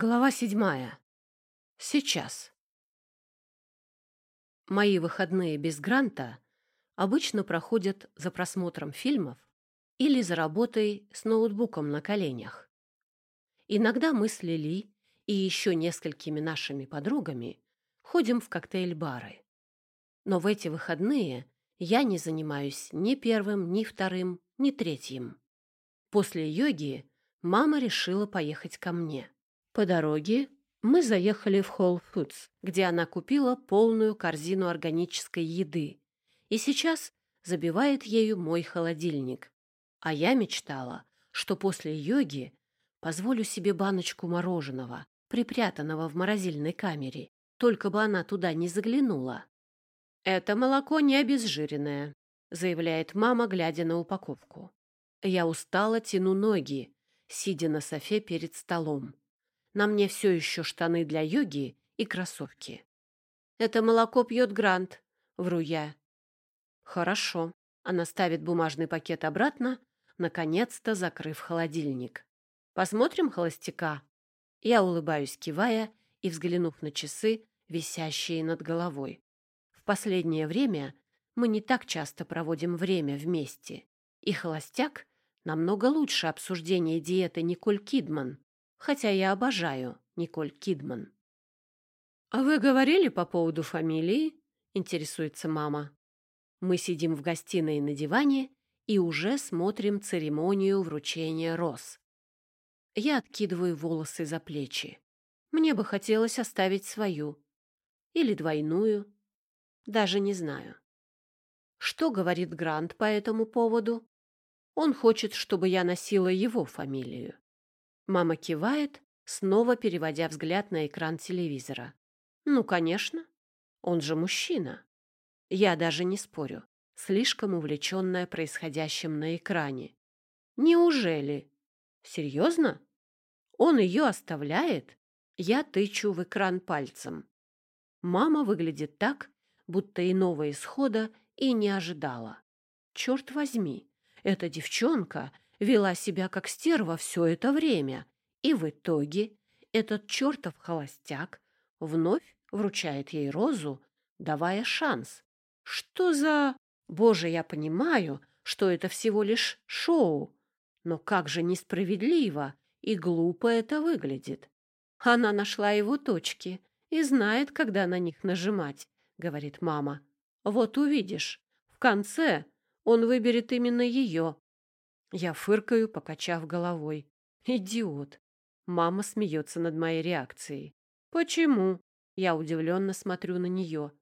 Глава седьмая. Сейчас. Мои выходные без гранта обычно проходят за просмотром фильмов или за работой с ноутбуком на коленях. Иногда мы с Лили и еще несколькими нашими подругами ходим в коктейль-бары. Но в эти выходные я не занимаюсь ни первым, ни вторым, ни третьим. После йоги мама решила поехать ко мне. По дороге мы заехали в Whole Foods, где она купила полную корзину органической еды и сейчас забивает ею мой холодильник. А я мечтала, что после йоги позволю себе баночку мороженого, припрятанного в морозильной камере, только бы она туда не заглянула. «Это молоко не обезжиренное», — заявляет мама, глядя на упаковку. Я устало тяну ноги, сидя на софе перед столом. На мне все еще штаны для йоги и кроссовки. «Это молоко пьет Грант», — вру я. «Хорошо». Она ставит бумажный пакет обратно, наконец-то закрыв холодильник. «Посмотрим холостяка?» Я улыбаюсь, кивая и взглянув на часы, висящие над головой. В последнее время мы не так часто проводим время вместе, и холостяк намного лучше обсуждения диеты Николь Кидман хотя я обожаю Николь Кидман. «А вы говорили по поводу фамилии?» — интересуется мама. Мы сидим в гостиной на диване и уже смотрим церемонию вручения роз. Я откидываю волосы за плечи. Мне бы хотелось оставить свою. Или двойную. Даже не знаю. Что говорит Грант по этому поводу? Он хочет, чтобы я носила его фамилию. Мама кивает, снова переводя взгляд на экран телевизора. Ну, конечно. Он же мужчина. Я даже не спорю, слишком увлеченная происходящим на экране. Неужели? Серьезно? Он ее оставляет? Я тычу в экран пальцем. Мама выглядит так, будто иного исхода и не ожидала. Черт возьми, эта девчонка вела себя как стерва все это время, и в итоге этот чертов холостяк вновь вручает ей розу, давая шанс. Что за... Боже, я понимаю, что это всего лишь шоу, но как же несправедливо и глупо это выглядит. Она нашла его точки и знает, когда на них нажимать, говорит мама. Вот увидишь, в конце он выберет именно ее, я фыркаю, покачав головой. Идиот. Мама смеется над моей реакцией. Почему? Я удивленно смотрю на нее.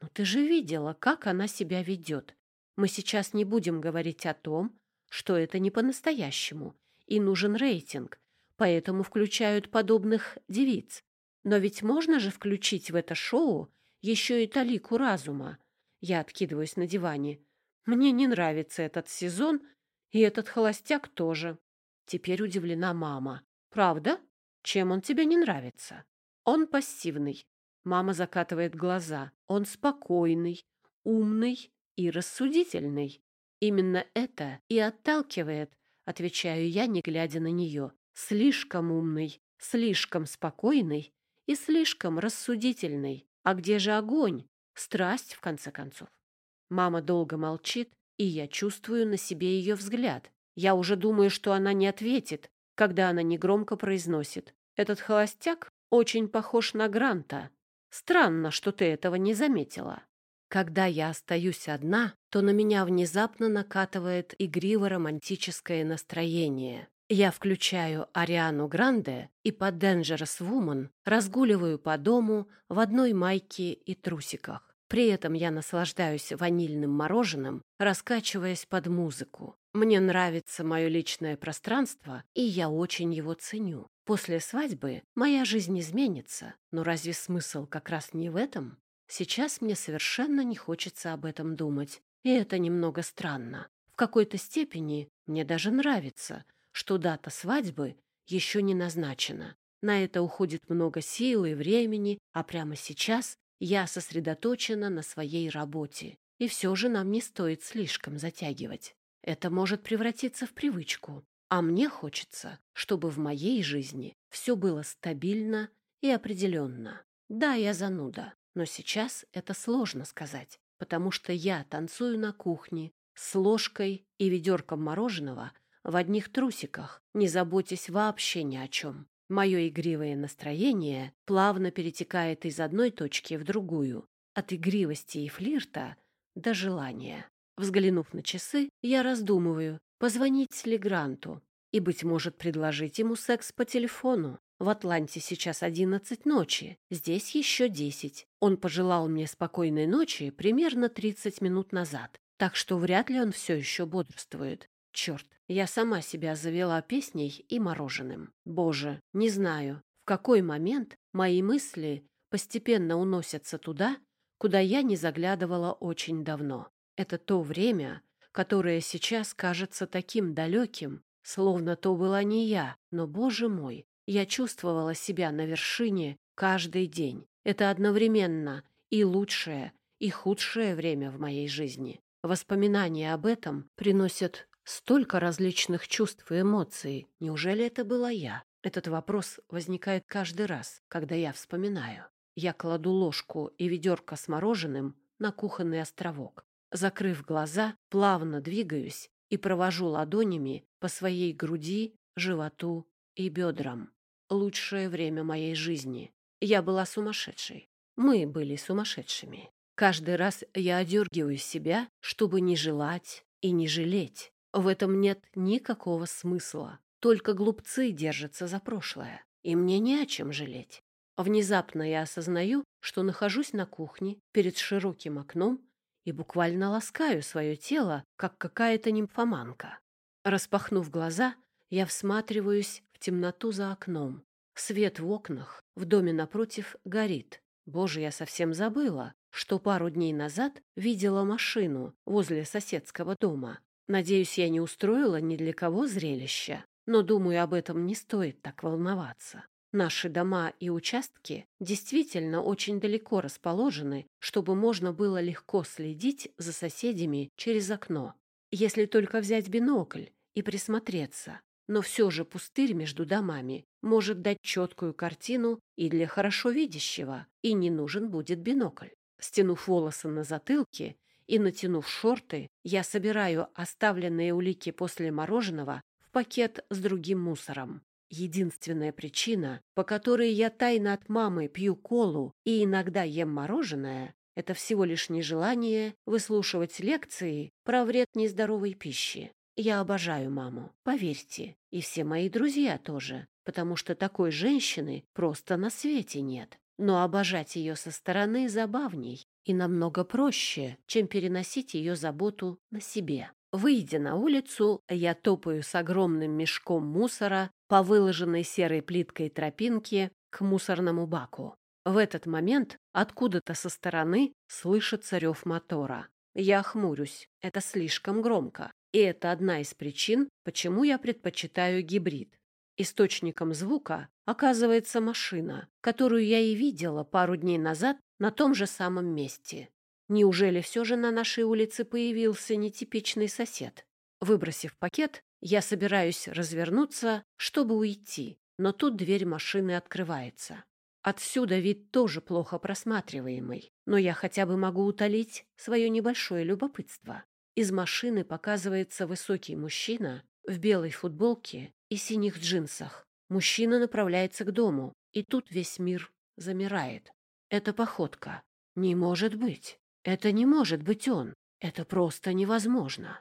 Ну ты же видела, как она себя ведет. Мы сейчас не будем говорить о том, что это не по-настоящему, и нужен рейтинг, поэтому включают подобных девиц. Но ведь можно же включить в это шоу еще и талику разума. Я откидываюсь на диване. Мне не нравится этот сезон и этот холостяк тоже. Теперь удивлена мама. Правда? Чем он тебе не нравится? Он пассивный. Мама закатывает глаза. Он спокойный, умный и рассудительный. Именно это и отталкивает, отвечаю я, не глядя на нее. Слишком умный, слишком спокойный и слишком рассудительный. А где же огонь? Страсть, в конце концов. Мама долго молчит, и я чувствую на себе ее взгляд. Я уже думаю, что она не ответит, когда она негромко произносит. «Этот холостяк очень похож на Гранта. Странно, что ты этого не заметила». Когда я остаюсь одна, то на меня внезапно накатывает игриво-романтическое настроение. Я включаю Ариану Гранде и по Dangerous Woman разгуливаю по дому в одной майке и трусиках. При этом я наслаждаюсь ванильным мороженым, раскачиваясь под музыку. Мне нравится мое личное пространство, и я очень его ценю. После свадьбы моя жизнь изменится, но разве смысл как раз не в этом? Сейчас мне совершенно не хочется об этом думать, и это немного странно. В какой-то степени мне даже нравится, что дата свадьбы еще не назначена. На это уходит много сил и времени, а прямо сейчас я сосредоточена на своей работе, и все же нам не стоит слишком затягивать. Это может превратиться в привычку. А мне хочется, чтобы в моей жизни все было стабильно и определенно. Да, я зануда, но сейчас это сложно сказать, потому что я танцую на кухне с ложкой и ведерком мороженого в одних трусиках, не заботясь вообще ни о чем. Мое игривое настроение плавно перетекает из одной точки в другую, от игривости и флирта до желания. Взглянув на часы, я раздумываю, позвонить ли Гранту и, быть может, предложить ему секс по телефону. В Атланте сейчас одиннадцать ночи, здесь еще десять. Он пожелал мне спокойной ночи примерно тридцать минут назад, так что вряд ли он все еще бодрствует. Черт, я сама себя завела песней и мороженым. Боже, не знаю, в какой момент мои мысли постепенно уносятся туда, куда я не заглядывала очень давно. Это то время, которое сейчас кажется таким далеким, словно то была не я, но, боже мой, я чувствовала себя на вершине каждый день. Это одновременно и лучшее, и худшее время в моей жизни. Воспоминания об этом приносят столько различных чувств и эмоций. Неужели это была я? Этот вопрос возникает каждый раз, когда я вспоминаю. Я кладу ложку и ведерко с мороженым на кухонный островок. Закрыв глаза, плавно двигаюсь и провожу ладонями по своей груди, животу и бедрам. Лучшее время моей жизни. Я была сумасшедшей. Мы были сумасшедшими. Каждый раз я одергиваю себя, чтобы не желать и не жалеть. В этом нет никакого смысла. Только глупцы держатся за прошлое. И мне не о чем жалеть. Внезапно я осознаю, что нахожусь на кухне перед широким окном и буквально ласкаю свое тело, как какая-то нимфоманка. Распахнув глаза, я всматриваюсь в темноту за окном. Свет в окнах в доме напротив горит. Боже, я совсем забыла, что пару дней назад видела машину возле соседского дома. Надеюсь, я не устроила ни для кого зрелища, но, думаю, об этом не стоит так волноваться. Наши дома и участки действительно очень далеко расположены, чтобы можно было легко следить за соседями через окно. Если только взять бинокль и присмотреться. Но все же пустырь между домами может дать четкую картину и для хорошо видящего, и не нужен будет бинокль. Стянув волосы на затылке и натянув шорты, я собираю оставленные улики после мороженого в пакет с другим мусором. Единственная причина, по которой я тайно от мамы пью колу и иногда ем мороженое, это всего лишь нежелание выслушивать лекции про вред нездоровой пищи. Я обожаю маму, поверьте, и все мои друзья тоже, потому что такой женщины просто на свете нет. Но обожать ее со стороны забавней и намного проще, чем переносить ее заботу на себе. Выйдя на улицу, я топаю с огромным мешком мусора по выложенной серой плиткой тропинке к мусорному баку. В этот момент откуда-то со стороны слышится рев мотора. Я хмурюсь. Это слишком громко. И это одна из причин, почему я предпочитаю гибрид. Источником звука оказывается машина, которую я и видела пару дней назад на том же самом месте. Неужели все же на нашей улице появился нетипичный сосед? Выбросив пакет, я собираюсь развернуться, чтобы уйти, но тут дверь машины открывается. Отсюда вид тоже плохо просматриваемый, но я хотя бы могу утолить свое небольшое любопытство. Из машины показывается высокий мужчина в белой футболке и синих джинсах. Мужчина направляется к дому, и тут весь мир замирает. Это походка. Не может быть. Это не может быть он. Это просто невозможно.